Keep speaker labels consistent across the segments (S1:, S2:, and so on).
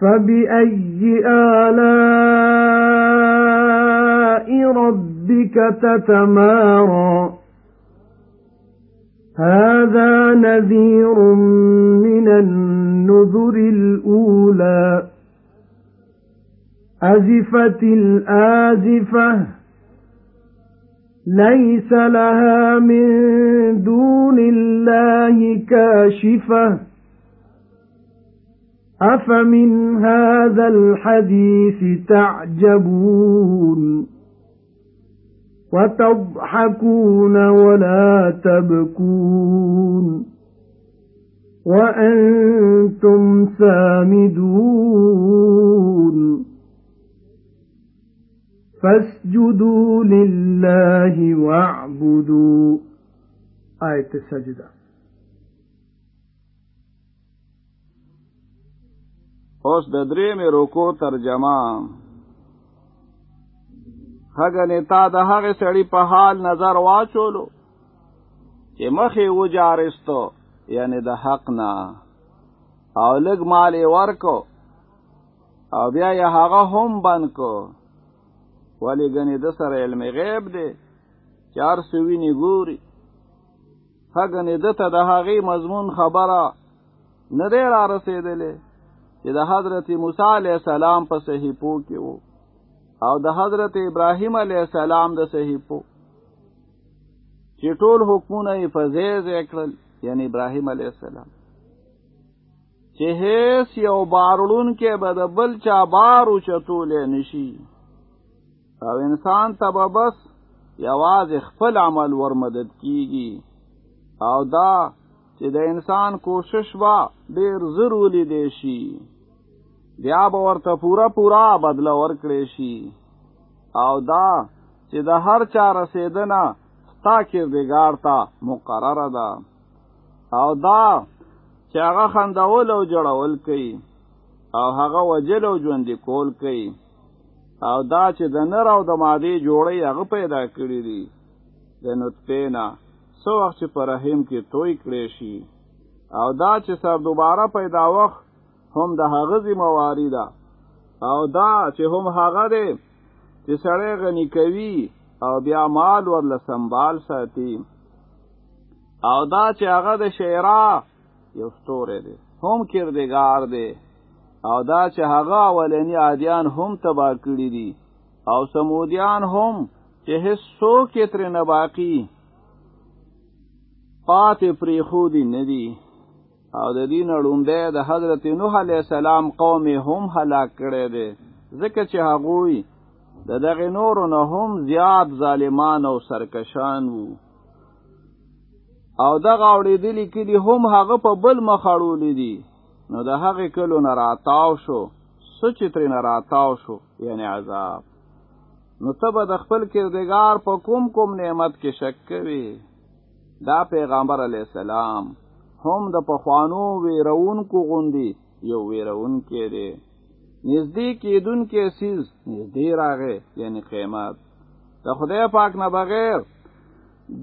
S1: فَبِأَيِّ آلَاءِ رَبِّكَ تَتَمَارَى؟ هَذَا نَذِيرٌ مِنَ النُّذُرِ الْأُولَى. أَزِفَتِ الْآزِفَةُ. لَيْسَ لَهَا مِن دُونِ اللَّهِ كَاشِفَةٌ. أَفَمِنْ هَذَا الْحَدِيثِ تَعْجَبُونَ وَتَضْحَكُونَ وَلَا تَبْكُونَ وَأَنْتُمْ سَامِدُونَ فَاسْجُدُوا لِلَّهِ وَاعْبُدُوا. آیت سجدہ
S2: اوس د درې مې روکو ترجمه. هغه تا د هغه سړی په حال نظر واچولو چې مخې وجارستو یعنی د حق نه. او لګ مال ورکو او بیا یې هغه هم بند کو ولی گنی د سره علم غیب دی چار سوی نی ګوري. هغه نه دته د هغه مضمون خبره نه دی را رسیدلې چې د حضرت موسی علی السلام په صحیفو کې وو. او د حضرت ابراهیم علی السلام د صحیفو. چې ټول حکمونه یې فزیز کړل یعنی ابراهیم علی السلام. چې هیڅ یو بار وړونکې به د بل چا بار اوچتولې نشي او انسان ته به بس یوازې خپل عمل ور مدد کیږي. او دا چې د انسان کوشش وا ډیر ضروری دی شي بیا به ورته پورا پورا بدله ورکړي شي. او دا چې د هر چا رسیدنه ستا کردګار ته مقرره ده. او دا چې هغه خندول او ژړول کوي. او هغه وژل او ژوند کول کوي. او دا چې د نر او د مادي جوړي هغه پیدا کړی دي. د نطفه نه څه وخت پر رحم کې توي کړی شي. او دا چې سر دوباره پیدا وخت هم د هغه ذمہواری ده. او دا چې هم هغه دی چې سړی غنی کوي او بیا مال ورله سنبال ساتي. او دا چې هغه د شعرا یو ستوره دی هم کردگار دی. او دا چې هغه اولنی عادیان هم تبا کړی دي. او سمودیان هم چې هیڅ څوک تر نه باقی پاتې پری خو دي. ندي او د دین اړوندې د حضرت نوح علی السلام قوم هم هلاک کړي دي ځکه چې هغوی د دغه نور نه هم زیات ظالمان او سرکشان وو. او دغه اورېدلی کلی هم هغه په بل مخاړولې دي. نو د هغه کلو نه راتاو شو سوچ تر نه راتاو شو یعنی عذاب. نو ته به د خپل کردگار په کوم کوم نعمت کې شک کوي دا پیغمبر علی السلام هم د پخوانو ویرونکو غوندي یو ویرون کې دی. نږدې کېدون کې سیز نږدې راغې یعنی قیامت د خدای پاک نه بغیر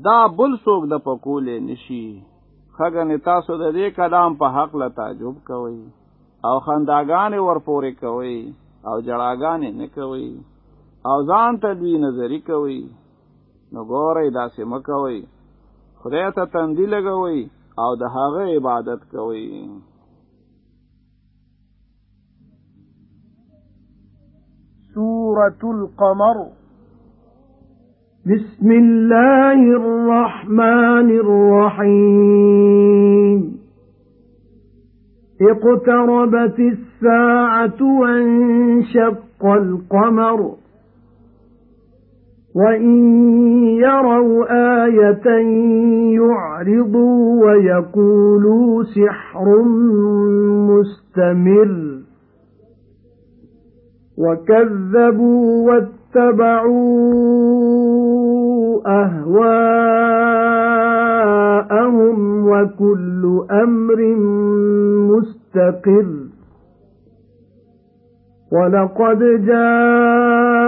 S2: دا بل څوک د پکولې نشي خګنې تاسو د دې کلام په حق له تعجب کوئ او خنداګانې ورپورې کوئ او جړاګانې نه کوئ او ځان ته دوی نظری کوئ. نو ګورئ داسې مکوئ خدای ته تندی لګوئ أو د هغه عبادت کوئ
S1: سورة القمر. بسم الله الرحمن الرحيم. اقتربت الساعة وانشق القمر. وَإِن يَرَوْا آيَةً يُعْرِضُوا وَيَقُولُوا سِحْرٌ مستمر وكذبوا واتبعوا أهواءهم وكل أمر مستقر وَلَقَدْ جَاءَهُم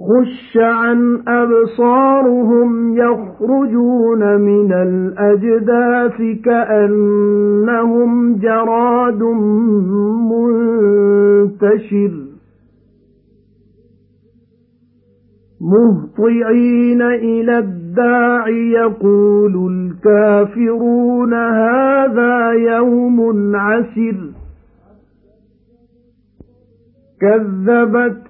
S1: خُشَّ عَنْ أَبْصَارُهُمْ يَخْرُجُونَ مِنَ الْأَجْدَاثِ كَأَنَّهُمْ جَرَادٌ مُنتَشِرٌ. مُهْطِعِينَ إِلَى الدَّاعِ يَقُولُ الْكَافِرُونَ هَذَا يَوْمٌ عَسِرٌ. كَذَّبَتْ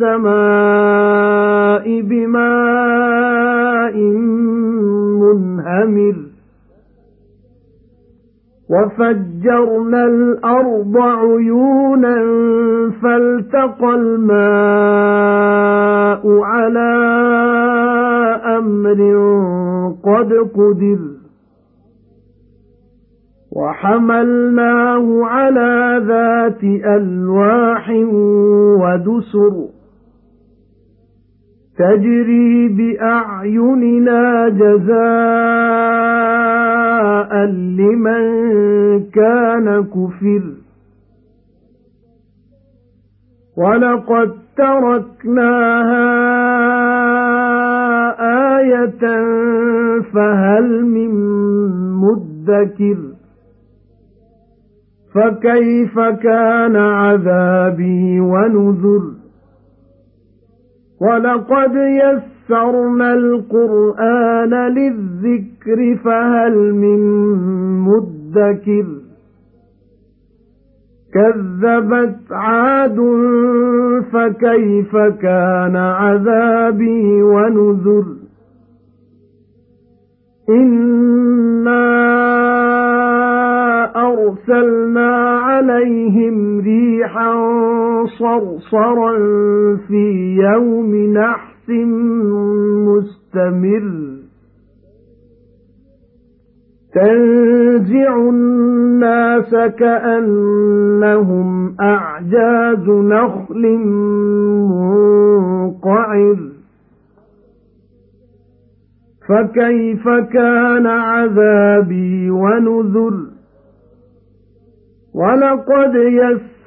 S1: السَّمَاءِ بِمَاءٍ مُنْهَمِرٍ وَفَجَّرْنَا الْأَرْضَ عُيُونًا فَالْتَقَى الْمَاءُ عَلَى أَمْرٍ قَدْ قُدِرَ وَحَمَلْنَاهُ عَلَى ذَاتِ أَلْوَاحٍ وَدُسُرٍ تَجْرِي بِأَعْيُنِنَا جَزَاءً لِمَن كَانَ كُفِرَ. وَلَقَدْ تَرَكْنَاهَا آيَةً فَهَلْ مِن مُّدَّكِرٍ فَكَيْفَ كَانَ عَذَابِي وَنُذُرِ وَلَقَدْ يَسَّرْنَا الْقُرْآنَ لِلذِّكْرِ فَهَلْ مِن مُّدَّكِرٍ كَذَّبَتْ عَادٌ فَكَيْفَ كَانَ عَذَابِي وَنُذُرِ إِنَّا أَرْسَلْنَا عَلَيْهِمْ رِيحًا صَرْصَرًا فِي يَوْمِ نَحْسٍ مُسْتَمِرٍّ. تَنزِعُ النَّاسَ كَأَنَّهُمْ أَعْجَازُ نَخْلٍ مُنقَعِرٍ. فَكَيْفَ كَانَ عَذَابِي وَنُذُرِ؟ وَلَقَدْ يَسَّرْنَا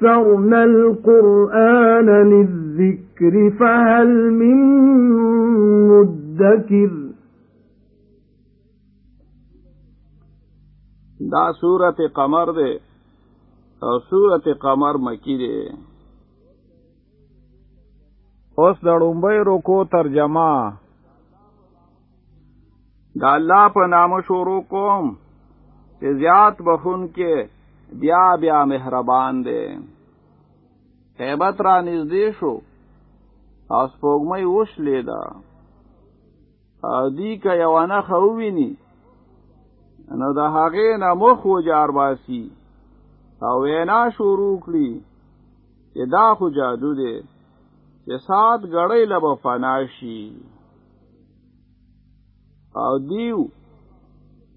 S1: الْقُرْآنَ لِلذِّكْرِ فَهَلْ مِن مُّدَّكِرٍ.
S2: دا سورت قمر ده او سورت قمر مکی ده اوس د ړومبۍ روکو ترجمه. دا الله په نامه شروع کوم چې زیات بخښونکې بیا بیا مهربان دی قیامت را نږدې شو او سپوږمۍ وشلېده او دی که یوانه خوویني نو د هغې نه مخ وجار باسی او وینا شروع کړي چې دا خو جادو دی چې سات غړې لبه فناشي او دیو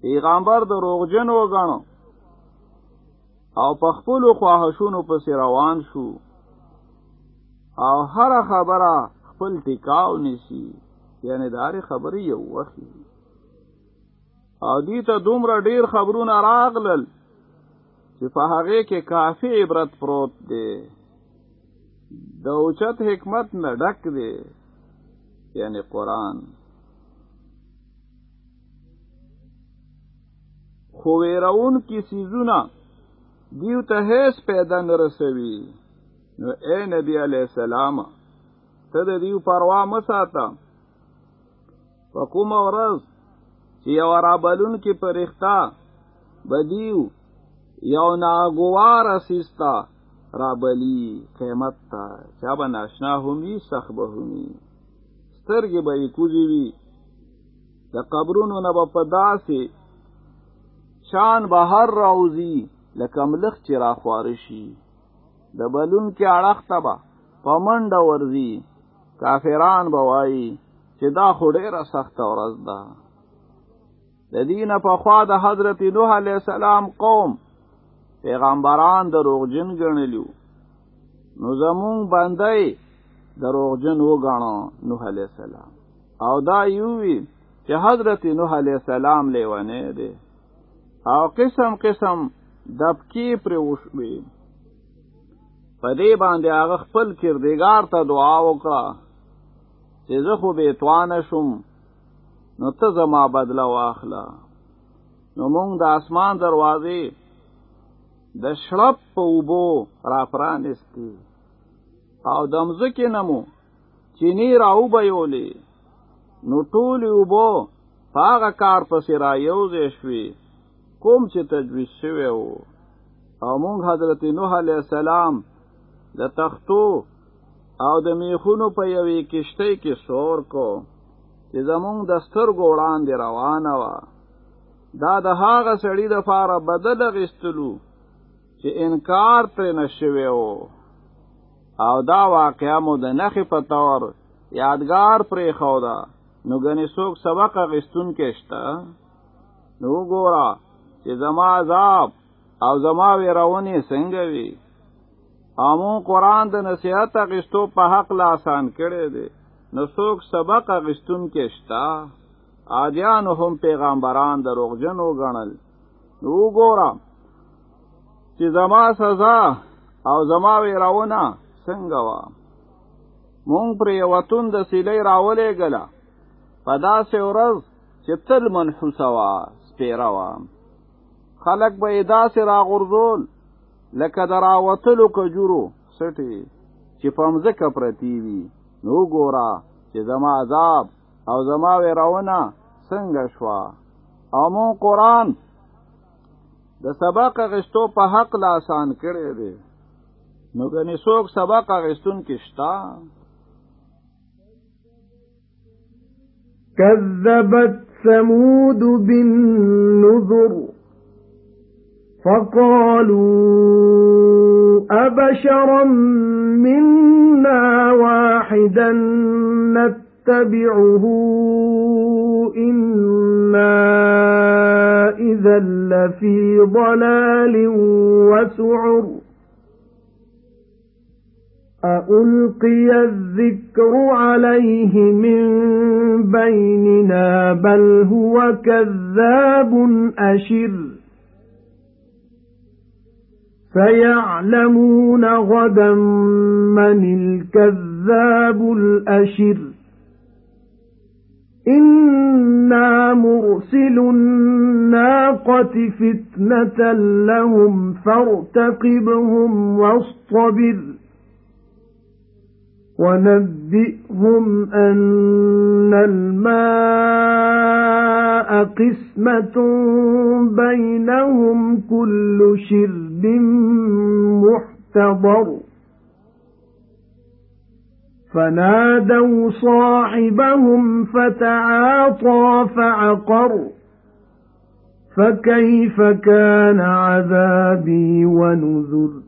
S2: پیغمبر د روغجن وګڼو او په خپل خواهشونو پسې روان شو او هر خبره خپل ټیکاو نسی یعنی داري خبرې یو وخت دې ته دومره ډیر خبرونه راغلل چې په هغه کې کافی عبرت پروت دی. د اوچت حکمت نه ډک دی. یعنی قران خو ویرون کی سیزونه دیو ته هیڅ پیدا نه رسوي نو اے نبی علیہ السلام ته د دیو پروا مساته فقوم ورځ چې یو رابلون کې پرښتا بدیو یو ناګوار اسیستا رابلی قیمت تا چا به ناشنا همي سخ به همي سترګې به کوزي وي. د قبرونو نه به په داسې شان بهر راوزی لکه ملخ چې راخواره شي د بلون کې اړخ تبا پمنډ ورزي کافران بوایي چې دا خو ډیره سخت ورځ ده. د دینه په خوا د حضرت نوح علی السلام قوم پیغمبران دروغجن ګڼلیو نو زمون باندې دروغجن وګاڼو نوح علی السلام. او دا یووی چې حضرت نوح علی السلام لیونه دی. او قسم قسم دبکی پر وشوي په دې باندې هغه خپل کردګار ته دعا وکړه. چې زه خو به توانه شم نو ته زما بدله واخله. نو مونږ د اسمان دروازې د شړپ په اوبو را پرانستی او د مځکې نمو چینی راو بیولې نو ټول اوبو هغه کار پسې را یوځې شوې کوم چې تجویز شوی وو. او مونږ حضرت نوح علیه السلام د تختو او د میخونو په یوې کشتۍ کې سور کو چې زمونږ د سترګو وړاندې روانه وه. دا د هغه سړي د فاره بدل غستلو چې انکار ترې نشوي وو او دا واقعا مو د نخې په تور یادگار پرې خودا نو غني څوک سبق غستون کې شته؟ نو ګورا چې زما عذاب او زما ویرونی څنګه وي امو قران د نصیحت غستو په حق لا آسان کړي دي نو څوک سبق غستون کې شتا؟ عادیان هم پیغمبران دروغجن وګڼل. نو ګورم چې زما سزا او زما ویراونه څنګه وا مونږ پر یو وتون د سیلې راولې غلا پدا سه ورځ چې تل منحوسه وا سپیرا وا خلق به ادا سه را غرزول لکه دراوتلو کجورو سټي چې پمزکه پرتی وي. نو ګورا چې زما عذاب او زما ویراونه څنګه شوا او مو قران د سبق غشتو په حق لا آسان کړي دي نو کني څوک سبق غشتون کې شتا
S1: كذبت ثمود بالنذر فقالوا أبشرا منا واحدا نتبعه إنا إذا لفي ضلال وسعر. أألقي الذكر عليه من بيننا بل هو كذاب أشر. سَيَعْلَمُونَ غَدًا مَّنِ الْكَذَّابُ الْأَشِرُ. إِنَّا مُرْسِلُو النَّاقَةِ فِتْنَةً لَّهُمْ فَارْتَقِبْهُمْ وَاصْطَبِرْ وَنَبِّئْهُمْ أَنَّ الْمَاءَ قِسْمَةٌ بَيْنَهُمْ كُلُّ شِرْبٍ مُحْتَضَرٌ فَنَادَوْا صَاحِبَهُمْ فَتَعَاطَى فَعَقَرَ فَكَيْفَ كَانَ عَذَابِي وَنُذُرِ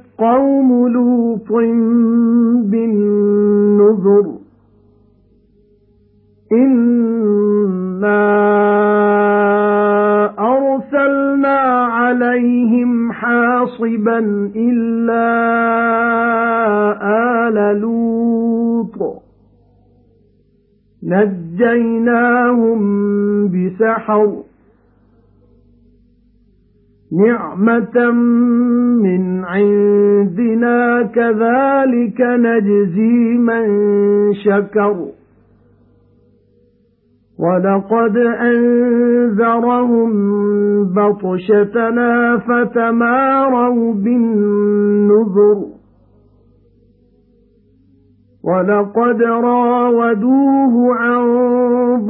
S1: قَوْمُ لُوطٍ بِالنُّذُرِ إِنَّا أَرْسَلْنَا عَلَيْهِمْ حَاصِبًا إِلَّا آلَ لُوطٍ نَجَّيْنَاهُمْ بِسَحَرٍ نِعْمَةً مِنْ عِنْدِنَا كَذَلِكَ نَجْزِي مَنْ شَكَرَ. وَلَقَدْ أَنذَرَهُم بَطْشَتَنَا فَتَمَارَوْا بِالنُّذُرِ. وَلَقَدْ رَاوَدُوهُ عَن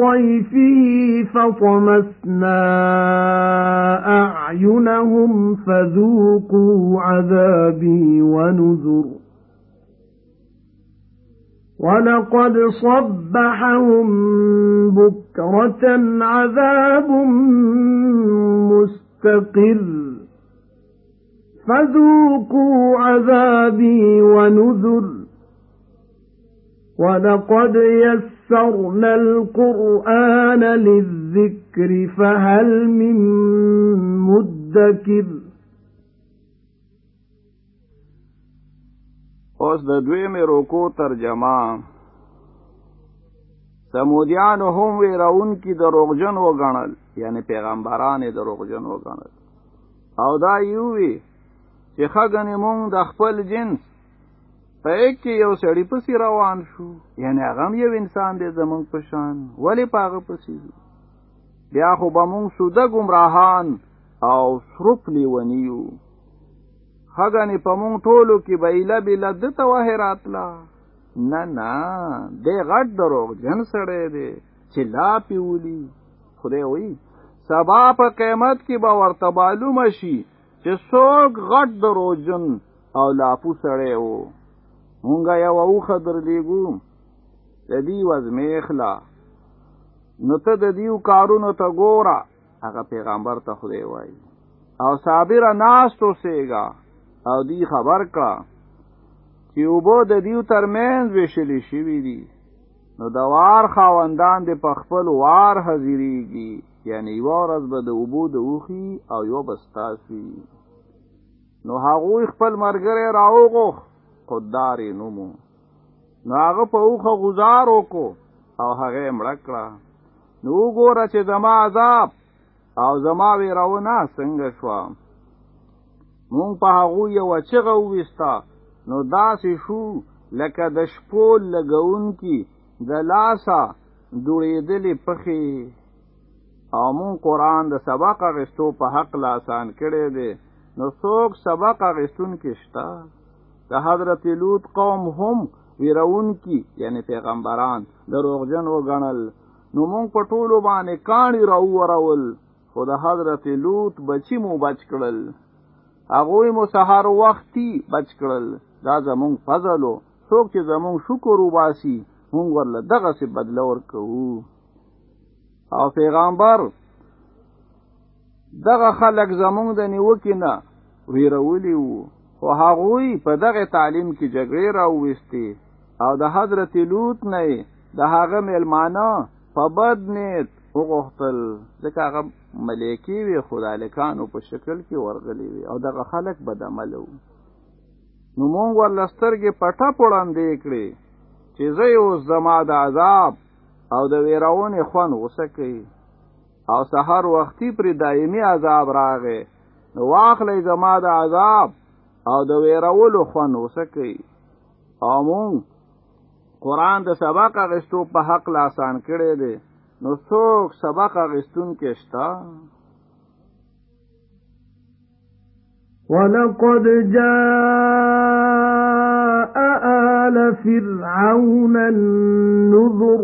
S1: ضَيْفِهِ فَطَمَسْنَا أَعْيُنَهُمْ فَذُوقُوا عَذَابِي وَنُذُرِ. وَلَقَدْ صَبَّحَهُم بُكْرَةً عَذَابٌ مُسْتَقِرٌّ. فَذُوقُوا عَذَابِي وَنُذُرِ. وَلَقَدْ يَسَّرْنَا الْقُرْآنَ لِلذِّكْرِ فَهَلْ مِن مُّدَّكِرٍ
S2: اوس د دویمې روکو ترجمه. سمودیان هم ویراون کی دروغجن وګڼل یعنی پیغمبران دروغجن وګڼل. او دا یووی چې خګنې مونږ د خپل جنس په کې یو سړی پسې روان شو. یعنی هغه یو انسان دی زمونږ په شان. ولی پاغه پسې بیا خو به مونږ سوده گمراهان او سرپ لیونیو خګنې په مونږ ټولو کې بیله بیله د توهراتلا نه نه دې غټ دروغ جن سړی دی چې لا پیولی خدای وی سبا په قیامت کې به ورته معلوم شي چې څوک غټ دروغجن او لاپو سړی وو مونږه یو اوخه درلېګو د دې وزمیخلا نو ته د دیو کارونو ته ګوره هغه پیغمبر ته خدای وای او صابر ناستو سیگا. او دی خبر کا چې وبو د دیو ترمنځ وشلی شوی دی. نو د وار خاوندان د پخپل وار حاضریږي. یعنی یو ورځ به د وبو د اوخي او یو بستاسي نو هغه خپل مرګره راوغوخ خوددار نومو. نو هغه په اوخه گزار وکړو او هغه مړکړه نو ګوره چې زما عذاب او زما ویراونه څنګه شو مونږ په هغه یو چغه وستا نو داسې شو لکه د شپول لګون کی د لاسا دوړېدلې پخې او مون قران د سبق غستو په حق لاسان کړي دي نو څوک سبق غستون کې شتا د حضرت لوط قوم هم ویرون کی یعنی پیغمبران دروغجن وګڼل. نو مونږ په ټولو باندې کاڼي راو ورول خو د حضرت لوط بچی مو بچ کړل. هغه مو سحر وختي بچ کړل. دا زمونږ فضلو څوک چې زمونږ شکر وباسي مونږ ورله دغه څه بدل ورکوو او پیغمبر دغه خلک زمونږ د نیوکې نه ویرولي وو خو هغوی په دغه تعلیم کې جګړې راوستي او د حضرت لوط نه د هغه ملمانه په بد نیت وغوښتل. ځکه هغه ملایکی وی خدالکانو په شکل کې ورغلي وي او دغه خلک بد عمل وو. نو مونږ ولسترګې پټه پړاندې کړې چې زه یو زما د عذاب او د ویراونې خون وسکې او سحر وختي پر دایمي عذاب راغې نو واخلې زما د عذاب او د ویرولو خون وسکی او مون قران د سبق غستو په حق لاسان کړي دي نو څوک سبق غستون کې شتا
S1: ولقد جاء آل فرعون النذر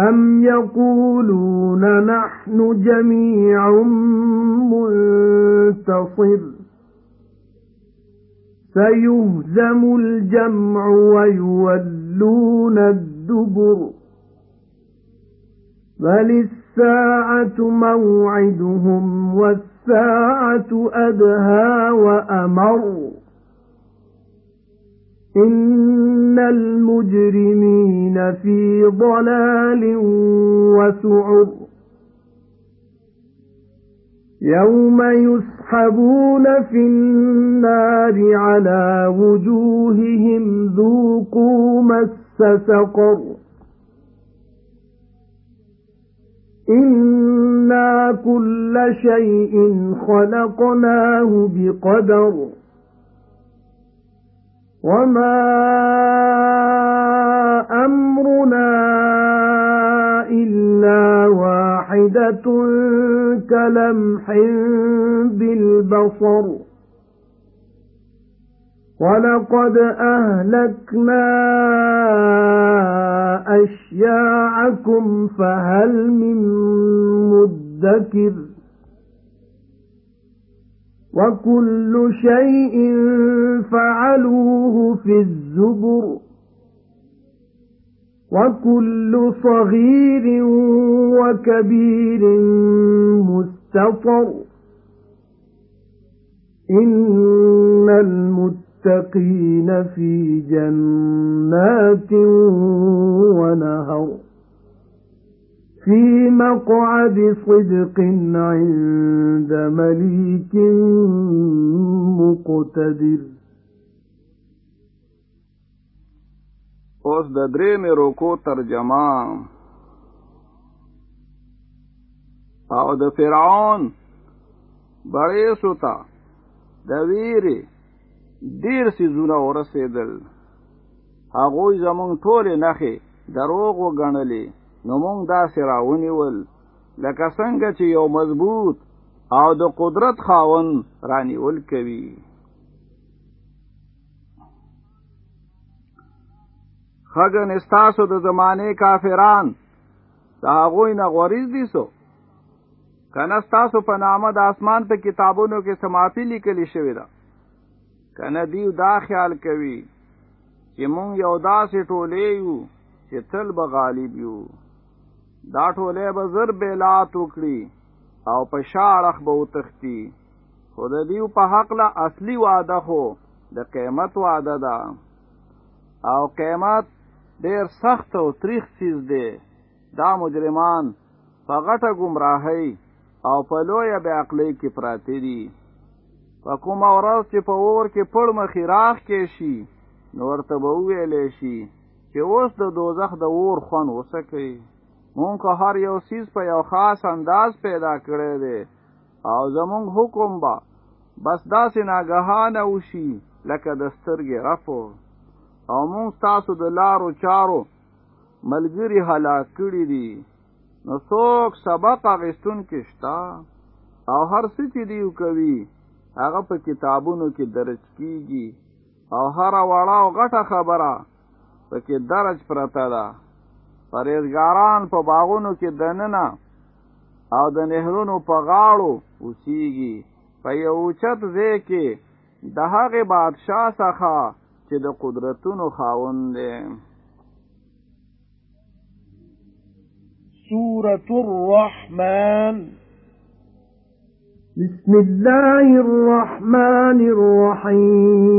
S1: أَمْ يَقُولُونَ نَحْنُ جَمِيعٌ مُنْتَصِرٌ سَيُهْزَمُ الْجَمْعُ وَيُوَلُّونَ الدُّبُرَ بَلِ السَّاعَةُ مَوْعِدُهُمْ وَالسَّاعَةُ أَدْهَى وَأَمَرُّ إِنَّ الْمُجْرِمِينَ فِي ضَلَالٍ وَسُعُرٍ يَوْمَ يُسْحَبُونَ فِي النَّارِ عَلَى وُجُوهِهِمْ ذُوقُوا مَسَّ سَقَرَ إِنَّا كُلَّ شَيْءٍ خَلَقْنَاهُ بِقَدَرٍ وَمَا أَمْرُنَا إِلَّا وَاحِدَةٌ كَلَمْحٍ بِالْبَصَرِ وَلَقَدْ أَهْلَكْنَا أَشْيَاعَكُمْ فَهَلْ مِن مُّدَّكِرٍ وَكُلُّ شَيْءٍ فَعَلُوهُ فِي الزُّبُرِ وَكُلُّ صَغِيرٍ وَكَبِيرٍ مُسْتَطَرٌ إِنَّ الْمُتَّقِينَ فِي جَنَّاتٍ وَنَهَرٍ فِي مَقْعَدِ صِدْقٍ عِندَ مَلِيكٍ مُقْتَدِرٍ.
S2: اوس د درې مې روکو ترجمه او د فرعون بړې سوتا د ویری ډیر سيزونه ورسېدل. هغوی زمونږ ټوله نخې دروغ وګڼلې نو مونږ داسې راونیول. لکه څنګه چې یو مضبوط او د قدرت خاون رانیول کوي. خګن استاسو د زمانه کافران. دا غوی نه غوریز دي سو کنه استاسو په نامه د اسمان په کتابونو کې سماپی لیکلی شوی دا کنه دیو دا خیال کوي چې مونږ یو داسې ټولې یو چې تل به غالب یو دا ټولې به زر بیلات وکړي او په شاړخ به وتختی خود دیو په حق لا اصلي وعده خو د قیامت وعده ده. او قیامت ډیر سخت او تریخ چیز دی. دا مجرمان په غټه گمراهۍ او په لویه بې عقلۍ کې پراته دي. په کومه ورځ چې په اور کې پړ مخې راخ کې شي نو ورته به وویلی شي چې اوس د دوزخ د اور خوند وسکئ مونږ هر یو سیز په یو خاص انداز پیدا کړی دی او زمونږ حکم به بس داسې ناګهانه وشي لکه د سترګې رفو او مونږ تاسو د لارو چارو ملګری هلاک کړی دي. نو څوک سبق اغستون کې شتا او هر څه چې دیو کوي هغه په کتابونو کې درج کیږي. او هر وړه او غټه خبره پکې درج پرته ده پرېزګاران په باغونو کې دننه او د نهرونو په غاړو اوسیږي. په یو چت ځای کې د هغه بادشاه څخه چې د قدرتونو خاوند دی.
S1: سورة الرحمن. بسم الله الرحمن الرحيم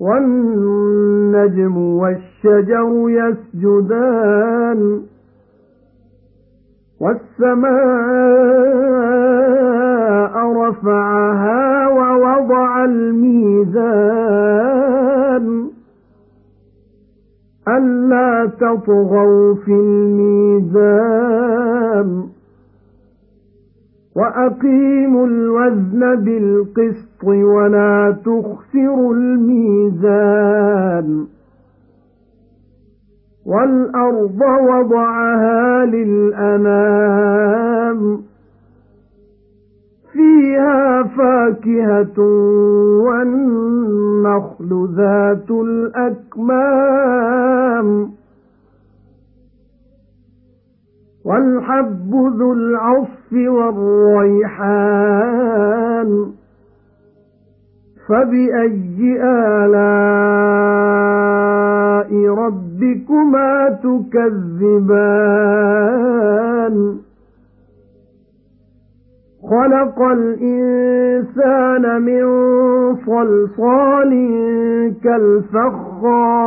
S1: وَالنَّجْمُ وَالشَّجَرُ يَسْجُدَانِ وَالسَّمَاءَ رَفَعَهَا وَوَضَعَ وَضَعَ الْمِيزَانَ أَلَّا تَطْغَوْا فِي الْمِيزَانِ وَأَقِيمُوا الْوَزْنَ بِالْقِسْطِ وَلَا تُخْسِرُوا الْمِيزَانَ وَالْأَرْضَ وَضَعَهَا لِلْأَنَامِ فِيهَا فَاكِهَةٌ وَالنَّخْلُ ذَاتُ الْأَكْمَامِ وَالْحَبُّ ذُو الْعَصْفِ وَالرَّيْحَانُ فَبِأَيِّ آلَاءِ رَبِّكُمَا تُكَذِّبَانِ؟ خَلَقَ الْإِنسَانَ مِنْ صَلْصَالٍ كَالْفَخَّارِ.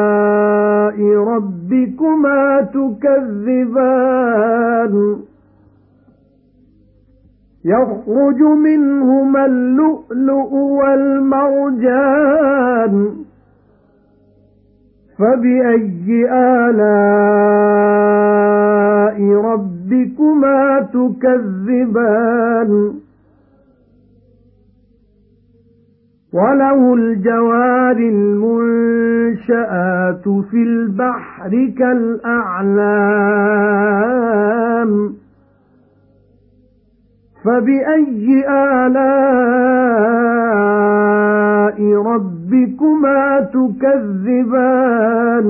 S1: رَبِّكُمَا تُكَذِّبَانِ يَخْرُجُ مِنْهُمَا اللُّؤْلُؤُ وَالْمَرْجَانُ فَبِأَيِّ آلَاءِ رَبِّكُمَا تُكَذِّبَانِ وَلَهُ الْجَوَارِ الْمُنشَآتُ فِي الْبَحْرِ كَالْأَعْلَامِ فَبِأَيِّ آلَاءِ رَبِّكُمَا تُكَذِّبَانِ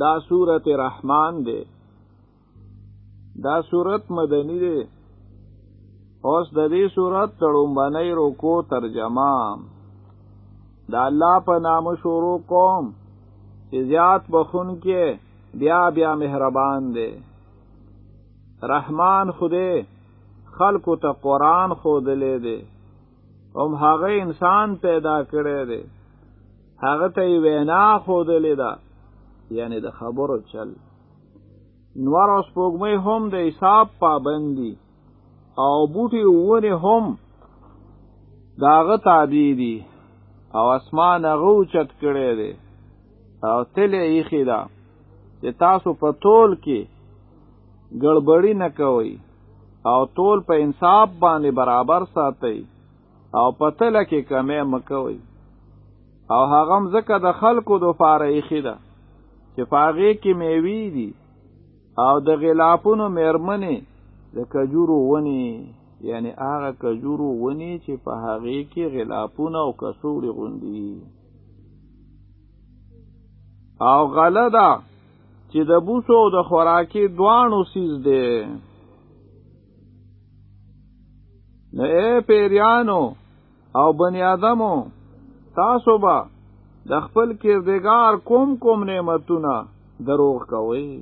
S2: دا سورت رحمان دے دا سورت مدنی دے۔ اوس د دې صورت تړومبنۍ روکو ترجمه. د الله په نام شروع کوم چې زیات بخون کې بیا بیا مهربان دی. رحمان خوده خلقو ته قرآن خودلې دی. هم هغه انسان پیدا کړی دی. هغه ته وینا خودلې ده یعنی د خبرو چل. نور او سپوږمۍ هم د حساب پابندي او بوټي ونه هم داغه تابع دي او اسمان هغه چت کړي دي او تل یې خېدا چې تاسو په تول کې ګړبړي نه کوئ. او تول په انصاف باندې برابر ساتئ. او پتل کې کمې مکوئ او هغه مزکه د خلکو د فاره یې خېدا چې پاغې کې میوي دي. او د غلافونو مېرمنې د کجورو ونی یعنی هغه کجورو ونی چې په هغې کې غلافونه او کسوړي غوندي او غلدا چې د بوسو د خوراکي دوانو سیز دی. نه پیریانو او بنی آدمو تاسو به د خپل کردگار کوم کوم نعمتونه دروغ کوي